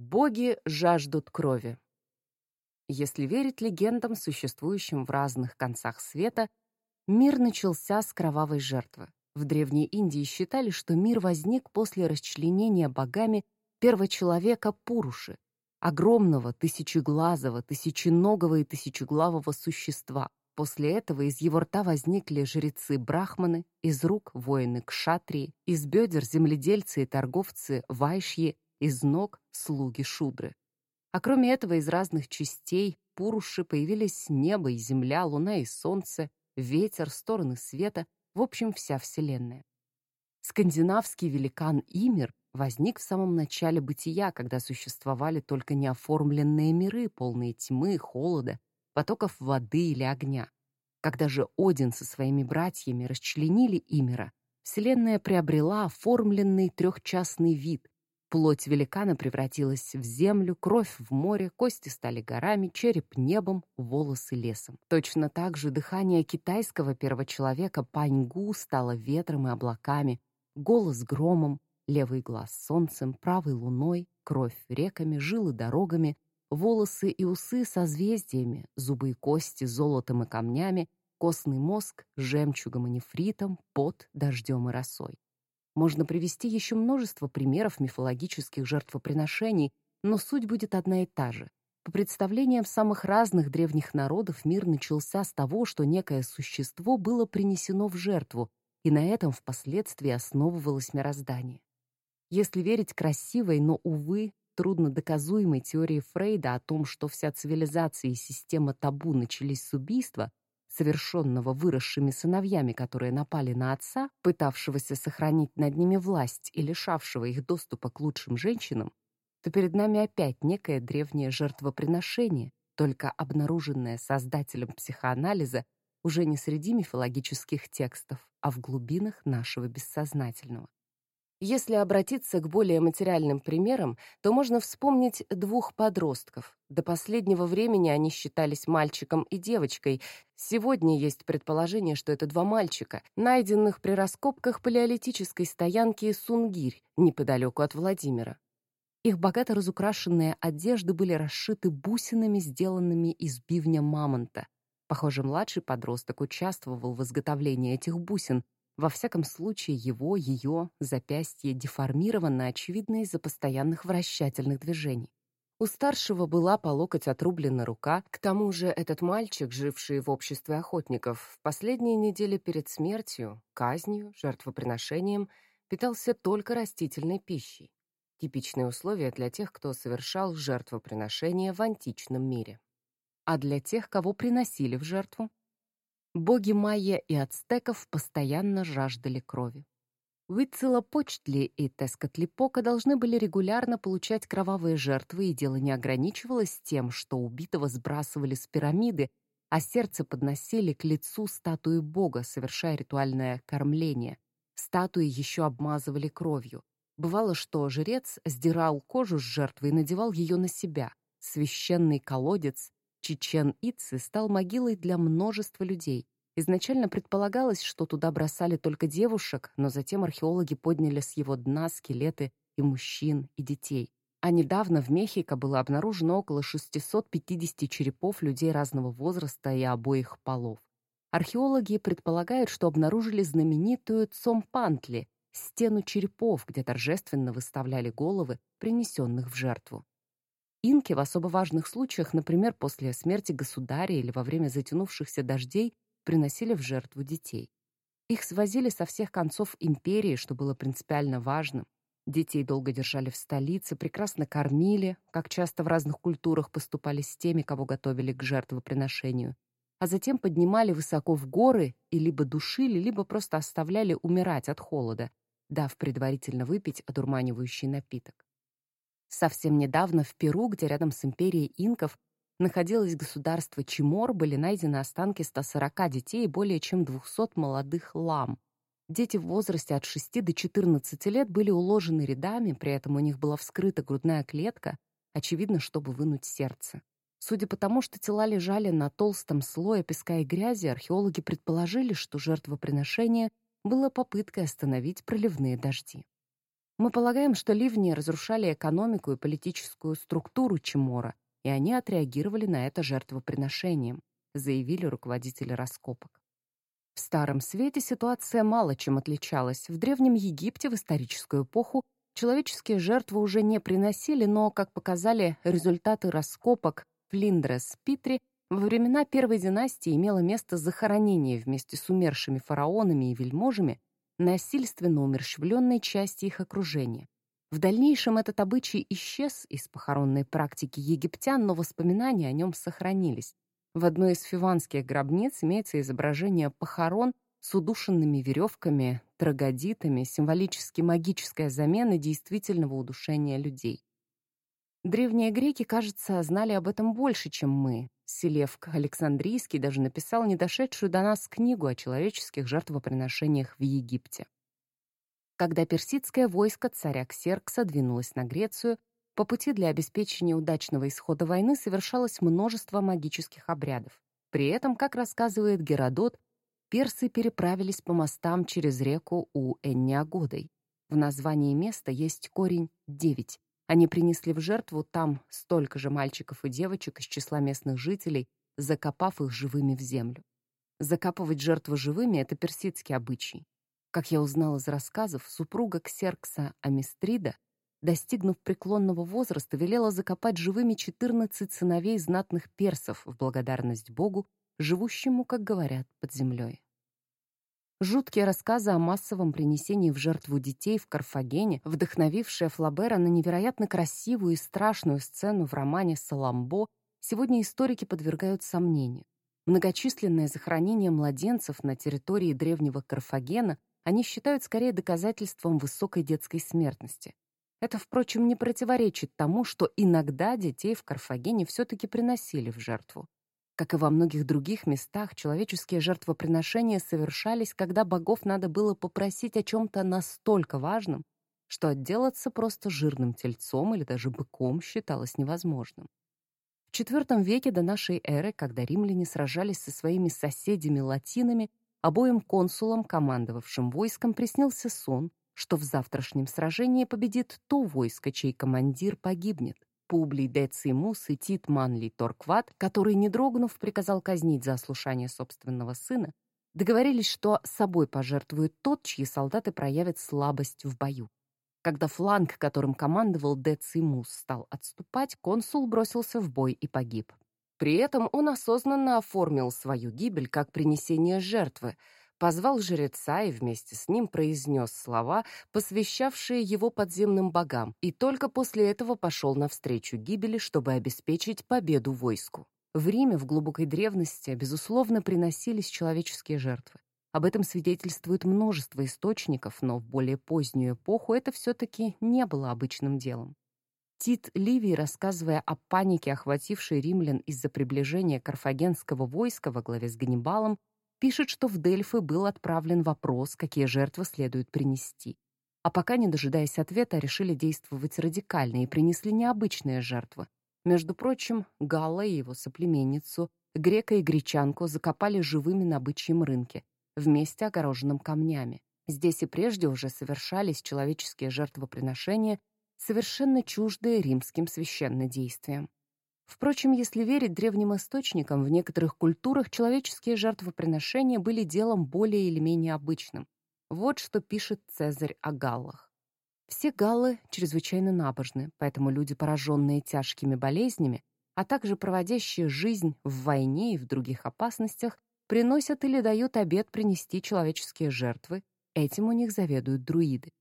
Боги жаждут крови. Если верить легендам, существующим в разных концах света, мир начался с кровавой жертвы. В Древней Индии считали, что мир возник после расчленения богами первого человека Пуруши, огромного, тысячеглазого, тысяченогого и тысячеглавого существа. После этого из его рта возникли жрецы-брахманы, из рук — воины кшатрии, из бедер — земледельцы и торговцы вайшьи, из ног — слуги шудры. А кроме этого из разных частей Пуруши появились небо и земля, луна и солнце, ветер, стороны света, в общем, вся Вселенная. Скандинавский великан Имир возник в самом начале бытия, когда существовали только неоформленные миры, полные тьмы, холода, потоков воды или огня. Когда же Один со своими братьями расчленили Имира, Вселенная приобрела оформленный трехчастный вид. Плоть великана превратилась в землю, кровь в море, кости стали горами, череп небом, волосы лесом. Точно так же дыхание китайского первочеловека Паньгу стало ветром и облаками, голос громом, левый глаз солнцем, правой луной, кровь реками, жилы дорогами, волосы и усы созвездиями, зубы и кости золотом и камнями, костный мозг жемчугом и нефритом, пот дождем и росой. Можно привести еще множество примеров мифологических жертвоприношений, но суть будет одна и та же. По представлениям самых разных древних народов мир начался с того, что некое существо было принесено в жертву, и на этом впоследствии основывалось мироздание. Если верить красивой, но, увы, трудно доказуемой теории Фрейда о том, что вся цивилизация и система табу начались с убийства, совершенного выросшими сыновьями, которые напали на отца, пытавшегося сохранить над ними власть и лишавшего их доступа к лучшим женщинам, то перед нами опять некое древнее жертвоприношение, только обнаруженное создателем психоанализа уже не среди мифологических текстов, а в глубинах нашего бессознательного. Если обратиться к более материальным примерам, то можно вспомнить двух подростков. До последнего времени они считались мальчиком и девочкой. Сегодня есть предположение, что это два мальчика, найденных при раскопках палеолитической стоянки Сунгирь, неподалеку от Владимира. Их богато разукрашенные одежды были расшиты бусинами, сделанными из бивня мамонта. Похоже, младший подросток участвовал в изготовлении этих бусин, во всяком случае, его, ее запястье деформировано, очевидно, из-за постоянных вращательных движений. У старшего была по локоть отрублена рука, к тому же этот мальчик, живший в обществе охотников, в последние недели перед смертью, казнью, жертвоприношением, питался только растительной пищей. Типичные условия для тех, кто совершал жертвоприношение в античном мире. А для тех, кого приносили в жертву, Боги майя и ацтеков постоянно жаждали крови. Уитцелопочтли и Тескотлипока должны были регулярно получать кровавые жертвы, и дело не ограничивалось тем, что убитого сбрасывали с пирамиды, а сердце подносили к лицу статуи бога, совершая ритуальное кормление. Статуи еще обмазывали кровью. Бывало, что жрец сдирал кожу с жертвы и надевал ее на себя. Священный колодец Чичен-Итцы стал могилой для множества людей. Изначально предполагалось, что туда бросали только девушек, но затем археологи подняли с его дна скелеты и мужчин, и детей. А недавно в Мехико было обнаружено около 650 черепов людей разного возраста и обоих полов. Археологи предполагают, что обнаружили знаменитую Цомпантли, стену черепов, где торжественно выставляли головы, принесенных в жертву. Инки в особо важных случаях, например, после смерти государя или во время затянувшихся дождей, приносили в жертву детей. Их свозили со всех концов империи, что было принципиально важным. Детей долго держали в столице, прекрасно кормили, как часто в разных культурах поступали с теми, кого готовили к жертвоприношению, а затем поднимали высоко в горы и либо душили, либо просто оставляли умирать от холода, дав предварительно выпить одурманивающий напиток. Совсем недавно в Перу, где рядом с империей инков находилось государство Чимор, были найдены останки 140 детей и более чем 200 молодых лам. Дети в возрасте от 6 до 14 лет были уложены рядами, при этом у них была вскрыта грудная клетка, очевидно, чтобы вынуть сердце. Судя по тому, что тела лежали на толстом слое песка и грязи, археологи предположили, что жертвоприношение было попыткой остановить проливные дожди. Мы полагаем, что ливни разрушали экономику и политическую структуру Чемора, и они отреагировали на это жертвоприношением, заявили руководители раскопок. В Старом Свете ситуация мало чем отличалась. В Древнем Египте в историческую эпоху человеческие жертвы уже не приносили, но, как показали результаты раскопок Флиндрес Питри, во времена Первой династии имело место захоронение вместе с умершими фараонами и вельможами насильственно умерщвленной части их окружения. В дальнейшем этот обычай исчез из похоронной практики египтян, но воспоминания о нем сохранились. В одной из фиванских гробниц имеется изображение похорон с удушенными веревками, трагодитами, символически магическая замена действительного удушения людей. Древние греки, кажется, знали об этом больше, чем мы. Селевк Александрийский даже написал недошедшую до нас книгу о человеческих жертвоприношениях в Египте. Когда персидское войско царя Ксеркса двинулось на Грецию, по пути для обеспечения удачного исхода войны совершалось множество магических обрядов. При этом, как рассказывает Геродот, персы переправились по мостам через реку у Энниагодой. В названии места есть корень «девять», они принесли в жертву там столько же мальчиков и девочек из числа местных жителей, закопав их живыми в землю. Закапывать жертву живыми — это персидский обычай. Как я узнал из рассказов, супруга Ксеркса Амистрида, достигнув преклонного возраста, велела закопать живыми 14 сыновей знатных персов в благодарность Богу, живущему, как говорят, под землей. Жуткие рассказы о массовом принесении в жертву детей в Карфагене, вдохновившие Флабера на невероятно красивую и страшную сцену в романе «Саламбо», сегодня историки подвергают сомнению. Многочисленное захоронение младенцев на территории древнего Карфагена они считают скорее доказательством высокой детской смертности. Это, впрочем, не противоречит тому, что иногда детей в Карфагене все-таки приносили в жертву. Как и во многих других местах, человеческие жертвоприношения совершались, когда богов надо было попросить о чем-то настолько важном, что отделаться просто жирным тельцом или даже быком считалось невозможным. В IV веке до нашей эры, когда римляне сражались со своими соседями-латинами, обоим консулам, командовавшим войском, приснился сон, что в завтрашнем сражении победит то войско, чей командир погибнет. Публий Деций Мус и Тит Манли Торкват, который, не дрогнув, приказал казнить за ослушание собственного сына, договорились, что собой пожертвует тот, чьи солдаты проявят слабость в бою. Когда фланг, которым командовал Деций Мус, стал отступать, консул бросился в бой и погиб. При этом он осознанно оформил свою гибель как принесение жертвы — позвал жреца и вместе с ним произнес слова, посвящавшие его подземным богам, и только после этого пошел навстречу гибели, чтобы обеспечить победу войску. В Риме в глубокой древности, безусловно, приносились человеческие жертвы. Об этом свидетельствует множество источников, но в более позднюю эпоху это все-таки не было обычным делом. Тит Ливий, рассказывая о панике, охватившей римлян из-за приближения карфагенского войска во главе с Ганнибалом, пишет, что в Дельфы был отправлен вопрос, какие жертвы следует принести. А пока, не дожидаясь ответа, решили действовать радикально и принесли необычные жертвы. Между прочим, Галла и его соплеменницу, грека и гречанку закопали живыми на бычьем рынке, вместе огороженным камнями. Здесь и прежде уже совершались человеческие жертвоприношения, совершенно чуждые римским священнодействиям. Впрочем, если верить древним источникам, в некоторых культурах человеческие жертвоприношения были делом более или менее обычным. Вот что пишет Цезарь о галлах. Все галлы чрезвычайно набожны, поэтому люди, пораженные тяжкими болезнями, а также проводящие жизнь в войне и в других опасностях, приносят или дают обет принести человеческие жертвы, этим у них заведуют друиды.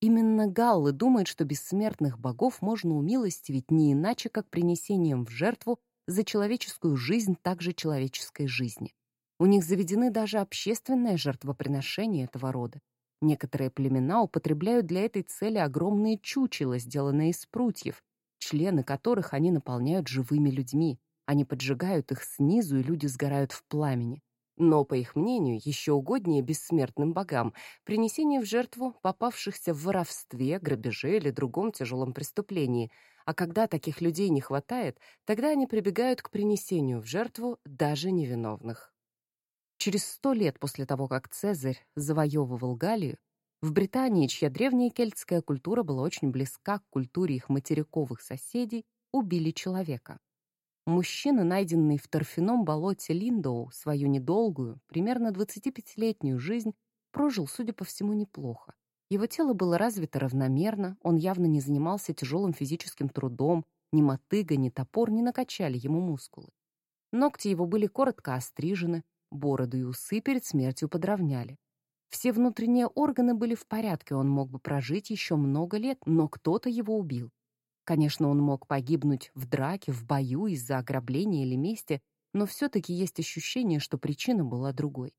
Именно галлы думают, что бессмертных богов можно умилостивить не иначе, как принесением в жертву за человеческую жизнь также человеческой жизни. У них заведены даже общественное жертвоприношение этого рода. Некоторые племена употребляют для этой цели огромные чучела, сделанные из прутьев, члены которых они наполняют живыми людьми. Они поджигают их снизу, и люди сгорают в пламени. Но, по их мнению, еще угоднее бессмертным богам принесение в жертву попавшихся в воровстве, грабеже или другом тяжелом преступлении, а когда таких людей не хватает, тогда они прибегают к принесению в жертву даже невиновных. Через сто лет после того, как Цезарь завоевывал Галлию, В Британии, чья древняя кельтская культура была очень близка к культуре их материковых соседей, убили человека. Мужчина, найденный в торфяном болоте Линдоу, свою недолгую, примерно 25-летнюю жизнь, прожил, судя по всему, неплохо. Его тело было развито равномерно, он явно не занимался тяжелым физическим трудом, ни мотыга, ни топор не накачали ему мускулы. Ногти его были коротко острижены, бороду и усы перед смертью подровняли. Все внутренние органы были в порядке, он мог бы прожить еще много лет, но кто-то его убил. Конечно, он мог погибнуть в драке, в бою из-за ограбления или мести, но все-таки есть ощущение, что причина была другой.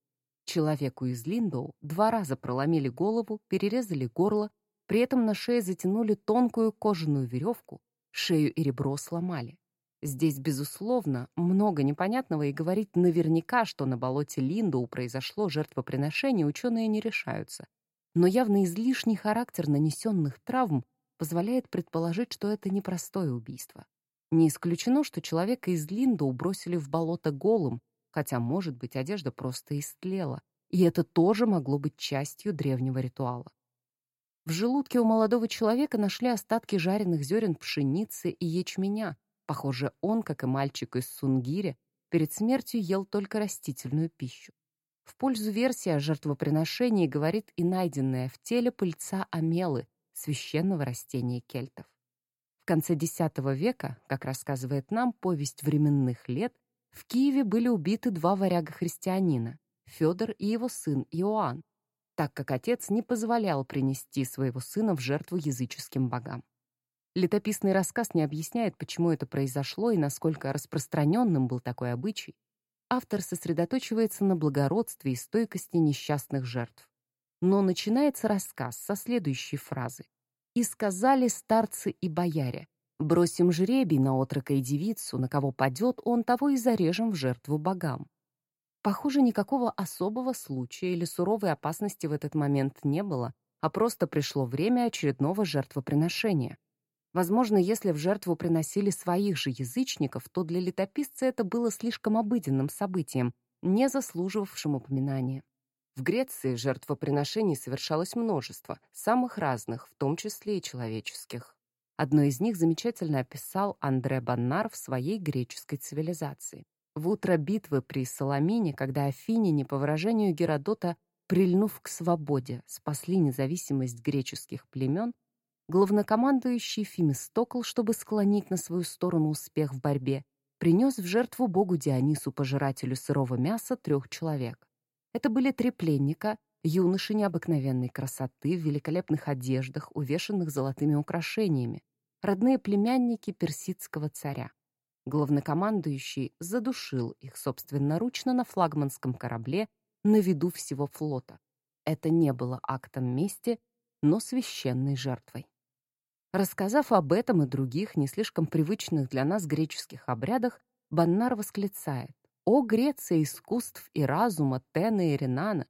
Человеку из Линдоу два раза проломили голову, перерезали горло, при этом на шее затянули тонкую кожаную веревку, шею и ребро сломали. Здесь, безусловно, много непонятного, и говорить наверняка, что на болоте Линдоу произошло жертвоприношение, ученые не решаются. Но явно излишний характер нанесенных травм позволяет предположить, что это непростое убийство. Не исключено, что человека из Линда убросили в болото голым, хотя, может быть, одежда просто истлела, и это тоже могло быть частью древнего ритуала. В желудке у молодого человека нашли остатки жареных зерен пшеницы и ячменя. Похоже, он, как и мальчик из Сунгири, перед смертью ел только растительную пищу. В пользу версии о жертвоприношении говорит и найденная в теле пыльца амелы, священного растения кельтов. В конце X века, как рассказывает нам повесть временных лет, в Киеве были убиты два варяга-христианина – Федор и его сын Иоанн, так как отец не позволял принести своего сына в жертву языческим богам. Летописный рассказ не объясняет, почему это произошло и насколько распространенным был такой обычай. Автор сосредоточивается на благородстве и стойкости несчастных жертв. Но начинается рассказ со следующей фразы. «И сказали старцы и бояре, бросим жребий на отрока и девицу, на кого падет он, того и зарежем в жертву богам». Похоже, никакого особого случая или суровой опасности в этот момент не было, а просто пришло время очередного жертвоприношения. Возможно, если в жертву приносили своих же язычников, то для летописца это было слишком обыденным событием, не заслуживавшим упоминания. В Греции жертвоприношений совершалось множество, самых разных, в том числе и человеческих. Одно из них замечательно описал Андре Баннар в своей греческой цивилизации. В утро битвы при Соломине, когда афиняне, по выражению Геродота, прильнув к свободе, спасли независимость греческих племен, главнокомандующий Фимистокл, чтобы склонить на свою сторону успех в борьбе, принес в жертву богу Дионису, пожирателю сырого мяса, трех человек. Это были три пленника, юноши необыкновенной красоты, в великолепных одеждах, увешанных золотыми украшениями, родные племянники персидского царя. Главнокомандующий задушил их собственноручно на флагманском корабле на виду всего флота. Это не было актом мести, но священной жертвой. Рассказав об этом и других, не слишком привычных для нас греческих обрядах, Баннар восклицает о, Греция искусств и разума Тена и Ренана!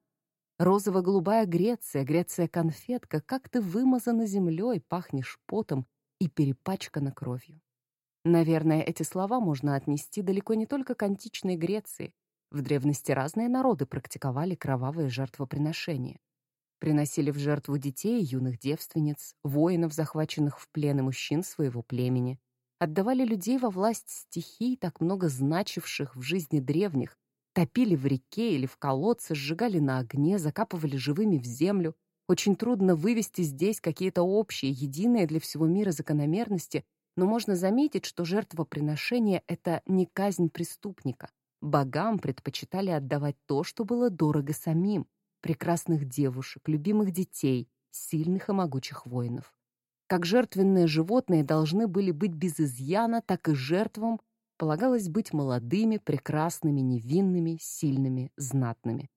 Розово-голубая Греция, Греция-конфетка, как ты вымазана землей, пахнешь потом и перепачкана кровью. Наверное, эти слова можно отнести далеко не только к античной Греции. В древности разные народы практиковали кровавые жертвоприношения. Приносили в жертву детей юных девственниц, воинов, захваченных в плен и мужчин своего племени, отдавали людей во власть стихий, так много значивших в жизни древних, топили в реке или в колодце, сжигали на огне, закапывали живыми в землю. Очень трудно вывести здесь какие-то общие, единые для всего мира закономерности, но можно заметить, что жертвоприношение — это не казнь преступника. Богам предпочитали отдавать то, что было дорого самим — прекрасных девушек, любимых детей, сильных и могучих воинов. Как жертвенные животные должны были быть без изъяна, так и жертвам полагалось быть молодыми, прекрасными, невинными, сильными, знатными.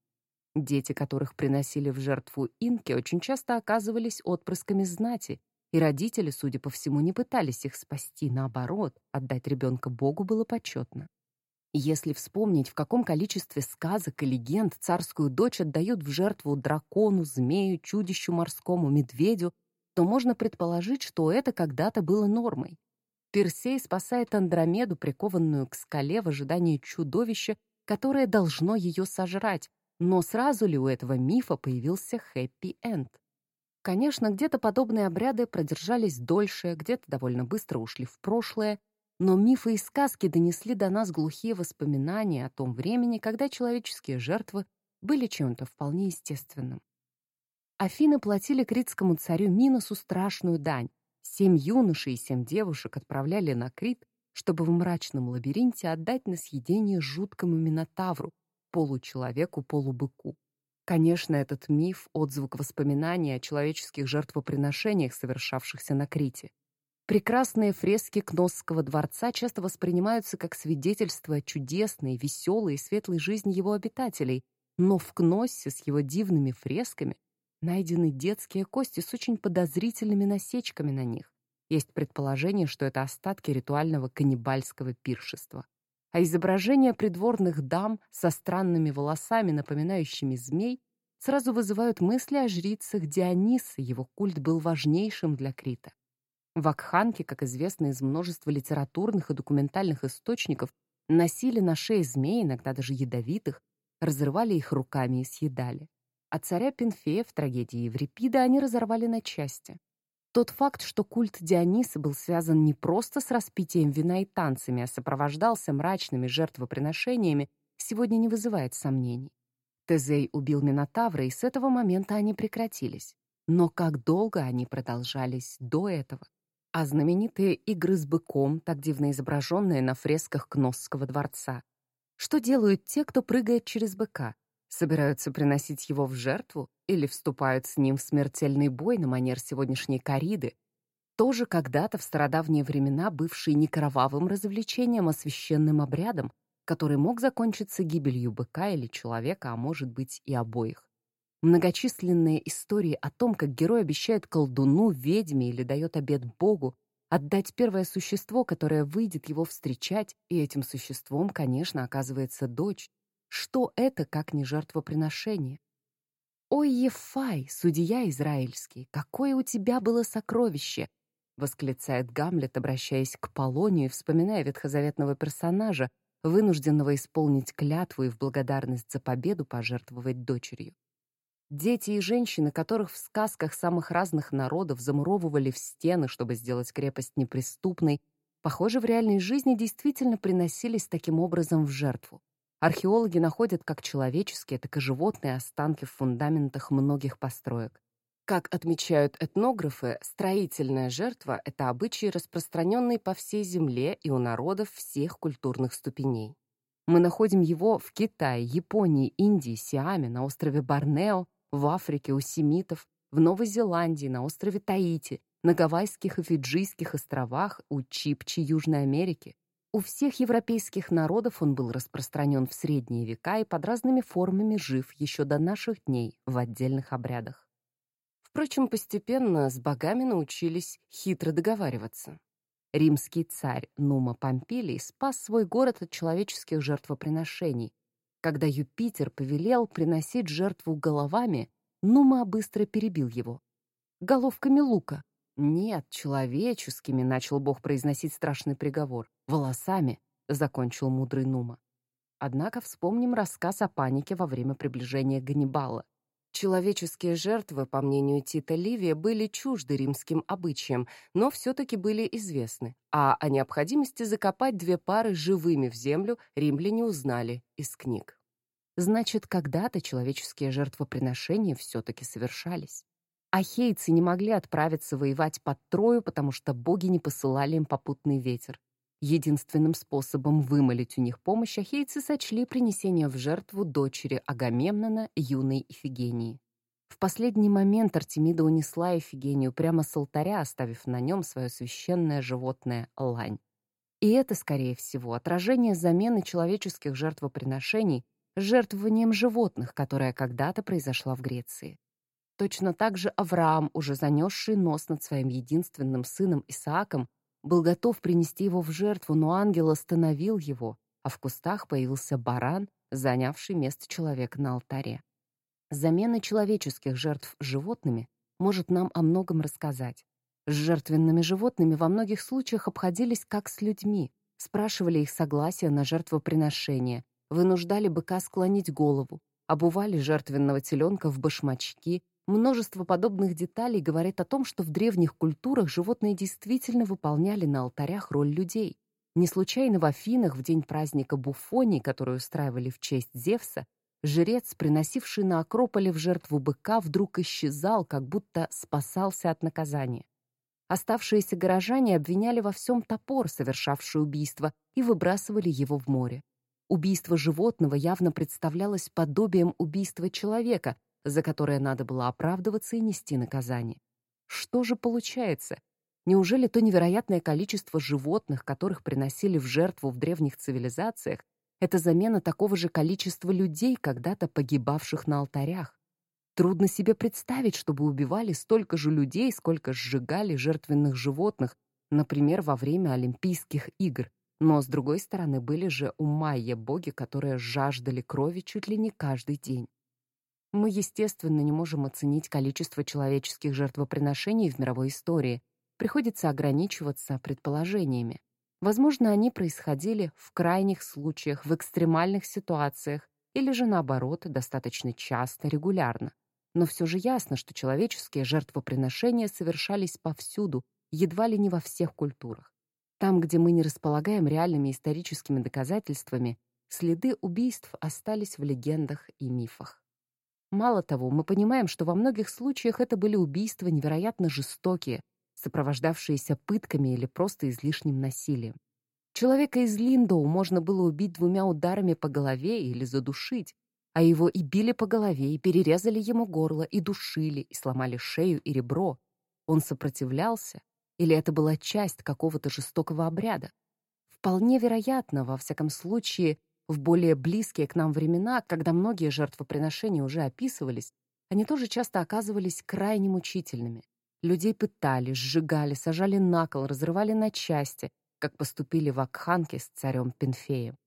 Дети, которых приносили в жертву инки, очень часто оказывались отпрысками знати, и родители, судя по всему, не пытались их спасти, наоборот, отдать ребенка Богу было почетно. Если вспомнить, в каком количестве сказок и легенд царскую дочь отдают в жертву дракону, змею, чудищу морскому, медведю, то можно предположить, что это когда-то было нормой. Персей спасает Андромеду, прикованную к скале в ожидании чудовища, которое должно ее сожрать, но сразу ли у этого мифа появился хэппи-энд? Конечно, где-то подобные обряды продержались дольше, где-то довольно быстро ушли в прошлое, но мифы и сказки донесли до нас глухие воспоминания о том времени, когда человеческие жертвы были чем-то вполне естественным. Афины платили критскому царю Миносу страшную дань. Семь юношей и семь девушек отправляли на Крит, чтобы в мрачном лабиринте отдать на съедение жуткому Минотавру, получеловеку-полубыку. Конечно, этот миф — отзвук воспоминаний о человеческих жертвоприношениях, совершавшихся на Крите. Прекрасные фрески Кносского дворца часто воспринимаются как свидетельство чудесной, веселой и светлой жизни его обитателей, но в Кноссе с его дивными фресками найдены детские кости с очень подозрительными насечками на них. Есть предположение, что это остатки ритуального каннибальского пиршества. А изображения придворных дам со странными волосами, напоминающими змей, сразу вызывают мысли о жрицах Диониса, его культ был важнейшим для Крита. Вакханки, как известно из множества литературных и документальных источников, носили на шее змей, иногда даже ядовитых, разрывали их руками и съедали. А царя Пенфея в трагедии Еврипида они разорвали на части. Тот факт, что культ Диониса был связан не просто с распитием вина и танцами, а сопровождался мрачными жертвоприношениями, сегодня не вызывает сомнений. Тезей убил Минотавра, и с этого момента они прекратились. Но как долго они продолжались до этого? а знаменитые игры с быком, так дивно изображенные на фресках Кносского дворца. Что делают те, кто прыгает через быка? Собираются приносить его в жертву или вступают с ним в смертельный бой на манер сегодняшней кориды, тоже когда-то в стародавние времена бывший не кровавым развлечением, а священным обрядом, который мог закончиться гибелью быка или человека, а может быть и обоих. Многочисленные истории о том, как герой обещает колдуну, ведьме или дает обет Богу отдать первое существо, которое выйдет его встречать, и этим существом, конечно, оказывается дочь. Что это, как не жертвоприношение? «Ой, Ефай, судья израильский, какое у тебя было сокровище!» восклицает Гамлет, обращаясь к Полонию, вспоминая ветхозаветного персонажа, вынужденного исполнить клятву и в благодарность за победу пожертвовать дочерью. Дети и женщины, которых в сказках самых разных народов замуровывали в стены, чтобы сделать крепость неприступной, похоже, в реальной жизни действительно приносились таким образом в жертву. Археологи находят как человеческие, так и животные останки в фундаментах многих построек. Как отмечают этнографы, строительная жертва — это обычай, распространенный по всей земле и у народов всех культурных ступеней. Мы находим его в Китае, Японии, Индии, Сиаме, на острове Борнео, в Африке у семитов, в Новой Зеландии, на острове Таити, на Гавайских и Фиджийских островах, у Чипчи Южной Америки. У всех европейских народов он был распространен в средние века и под разными формами жив еще до наших дней в отдельных обрядах. Впрочем, постепенно с богами научились хитро договариваться. Римский царь Нума Помпилий спас свой город от человеческих жертвоприношений, когда Юпитер повелел приносить жертву головами, Нума быстро перебил его. «Головками лука». «Нет, человеческими», — начал Бог произносить страшный приговор. «Волосами», — закончил мудрый Нума. Однако вспомним рассказ о панике во время приближения Ганнибала. Человеческие жертвы, по мнению Тита Ливия, были чужды римским обычаям, но все-таки были известны, а о необходимости закопать две пары живыми в землю римляне узнали из книг. Значит, когда-то человеческие жертвоприношения все-таки совершались. Ахейцы не могли отправиться воевать под Трою, потому что боги не посылали им попутный ветер. Единственным способом вымолить у них помощь ахейцы сочли принесение в жертву дочери Агамемнона, юной Ифигении. В последний момент Артемида унесла Ифигению прямо с алтаря, оставив на нем свое священное животное — лань. И это, скорее всего, отражение замены человеческих жертвоприношений жертвованием животных, которая когда-то произошла в Греции. Точно так же Авраам, уже занесший нос над своим единственным сыном Исааком, был готов принести его в жертву, но ангел остановил его, а в кустах появился баран, занявший место человека на алтаре. Замена человеческих жертв животными может нам о многом рассказать. С жертвенными животными во многих случаях обходились как с людьми, спрашивали их согласия на жертвоприношение, вынуждали быка склонить голову, обували жертвенного теленка в башмачки, Множество подобных деталей говорит о том, что в древних культурах животные действительно выполняли на алтарях роль людей. Не случайно в Афинах в день праздника Буфонии, который устраивали в честь Зевса, жрец, приносивший на Акрополе в жертву быка, вдруг исчезал, как будто спасался от наказания. Оставшиеся горожане обвиняли во всем топор, совершавший убийство, и выбрасывали его в море. Убийство животного явно представлялось подобием убийства человека, за которое надо было оправдываться и нести наказание. Что же получается? Неужели то невероятное количество животных, которых приносили в жертву в древних цивилизациях, это замена такого же количества людей, когда-то погибавших на алтарях? Трудно себе представить, чтобы убивали столько же людей, сколько сжигали жертвенных животных, например, во время Олимпийских игр. Но, с другой стороны, были же у майя боги, которые жаждали крови чуть ли не каждый день. Мы, естественно, не можем оценить количество человеческих жертвоприношений в мировой истории, приходится ограничиваться предположениями. Возможно, они происходили в крайних случаях, в экстремальных ситуациях, или же наоборот, достаточно часто, регулярно. Но все же ясно, что человеческие жертвоприношения совершались повсюду, едва ли не во всех культурах. Там, где мы не располагаем реальными историческими доказательствами, следы убийств остались в легендах и мифах. Мало того, мы понимаем, что во многих случаях это были убийства невероятно жестокие, сопровождавшиеся пытками или просто излишним насилием. Человека из Линдоу можно было убить двумя ударами по голове или задушить, а его и били по голове, и перерезали ему горло, и душили, и сломали шею и ребро. Он сопротивлялся, или это была часть какого-то жестокого обряда? Вполне вероятно, во всяком случае, в более близкие к нам времена, когда многие жертвоприношения уже описывались, они тоже часто оказывались крайне мучительными. Людей пытали, сжигали, сажали на кол, разрывали на части, как поступили в Акханке с царем Пенфеем.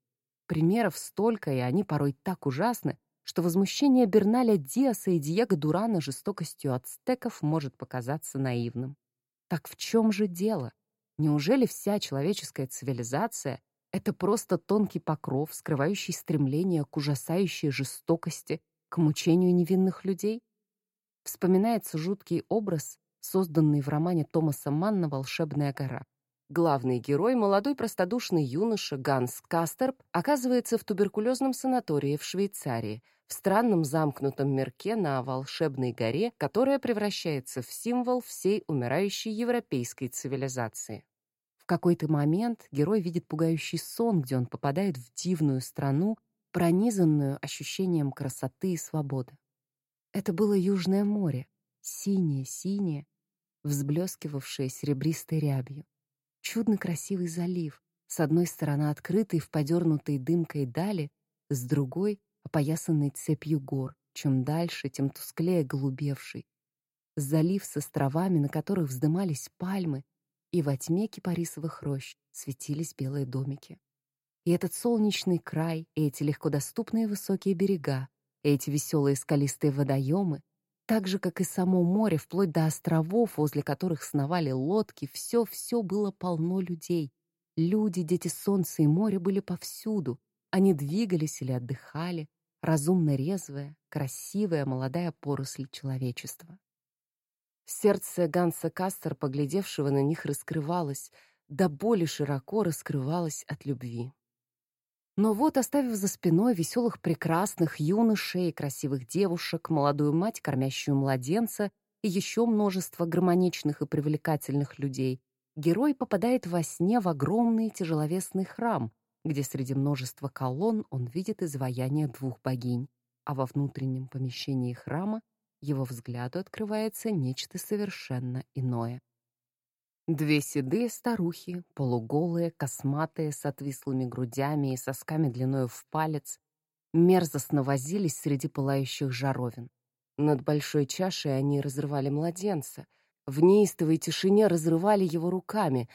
Примеров столько, и они порой так ужасны, что возмущение Берналя Диаса и Диего Дурана жестокостью ацтеков может показаться наивным. Так в чем же дело? Неужели вся человеческая цивилизация — это просто тонкий покров, скрывающий стремление к ужасающей жестокости, к мучению невинных людей? Вспоминается жуткий образ созданный в романе Томаса Манна «Волшебная гора». Главный герой, молодой простодушный юноша Ганс Кастерп, оказывается в туберкулезном санатории в Швейцарии, в странном замкнутом мирке на волшебной горе, которая превращается в символ всей умирающей европейской цивилизации. В какой-то момент герой видит пугающий сон, где он попадает в дивную страну, пронизанную ощущением красоты и свободы. Это было Южное море, синее-синее, взблескивавшее серебристой рябью. Чудно красивый залив, с одной стороны открытый в подернутой дымкой дали, с другой — опоясанный цепью гор, чем дальше, тем тусклее голубевший. Залив с островами, на которых вздымались пальмы, и во тьме кипарисовых рощ светились белые домики. И этот солнечный край, и эти легкодоступные высокие берега, и эти веселые скалистые водоемы, так же, как и само море, вплоть до островов, возле которых сновали лодки, все-все было полно людей. Люди, дети солнца и моря были повсюду. Они двигались или отдыхали, разумно резвая, красивая молодая поросль человечества. Сердце Ганса Кастер, поглядевшего на них, раскрывалось, до боли широко раскрывалось от любви. Но вот, оставив за спиной веселых прекрасных юношей, красивых девушек, молодую мать, кормящую младенца и еще множество гармоничных и привлекательных людей, герой попадает во сне в огромный тяжеловесный храм, где среди множества колонн он видит изваяние двух богинь, а во внутреннем помещении храма его взгляду открывается нечто совершенно иное. Две седые старухи, полуголые, косматые, с отвислыми грудями и сосками длиною в палец, мерзостно возились среди пылающих жаровин. Над большой чашей они разрывали младенца. В неистовой тишине разрывали его руками.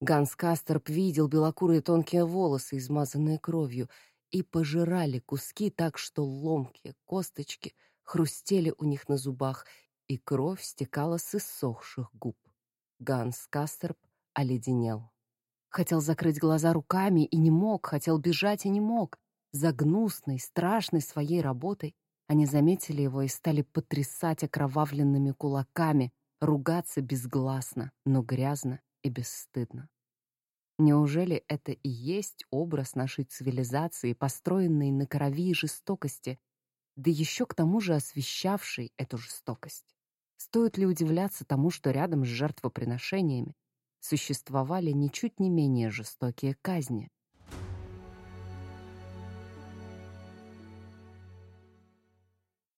Ганс Кастерп видел белокурые тонкие волосы, измазанные кровью, и пожирали куски так, что ломкие косточки хрустели у них на зубах, и кровь стекала с иссохших губ. Ганс Кастерп оледенел. Хотел закрыть глаза руками и не мог, хотел бежать и не мог. За гнусной, страшной своей работой Они заметили его и стали потрясать окровавленными кулаками, ругаться безгласно, но грязно и бесстыдно. Неужели это и есть образ нашей цивилизации, построенной на крови и жестокости, да еще к тому же освещавшей эту жестокость? Стоит ли удивляться тому, что рядом с жертвоприношениями существовали ничуть не менее жестокие казни?